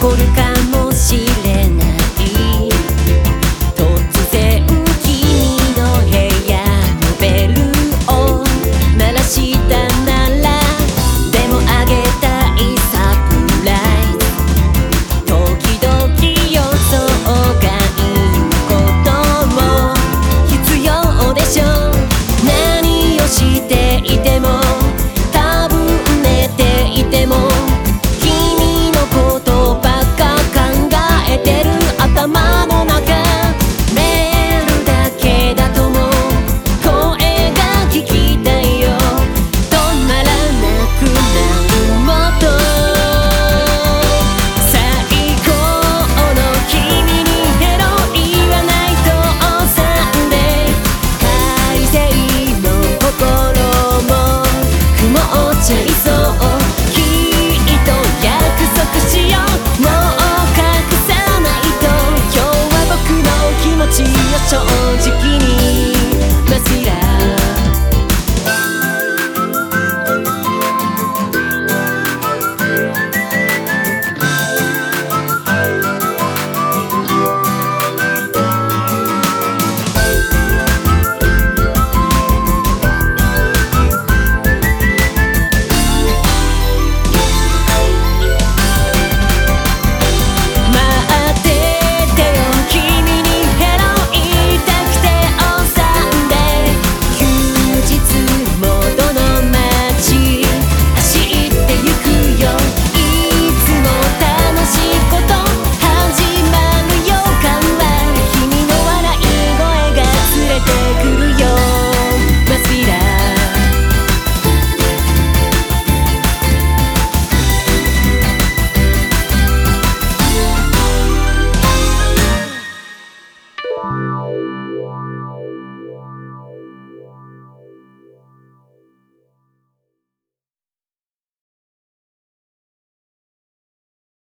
起こるかもしれない。 저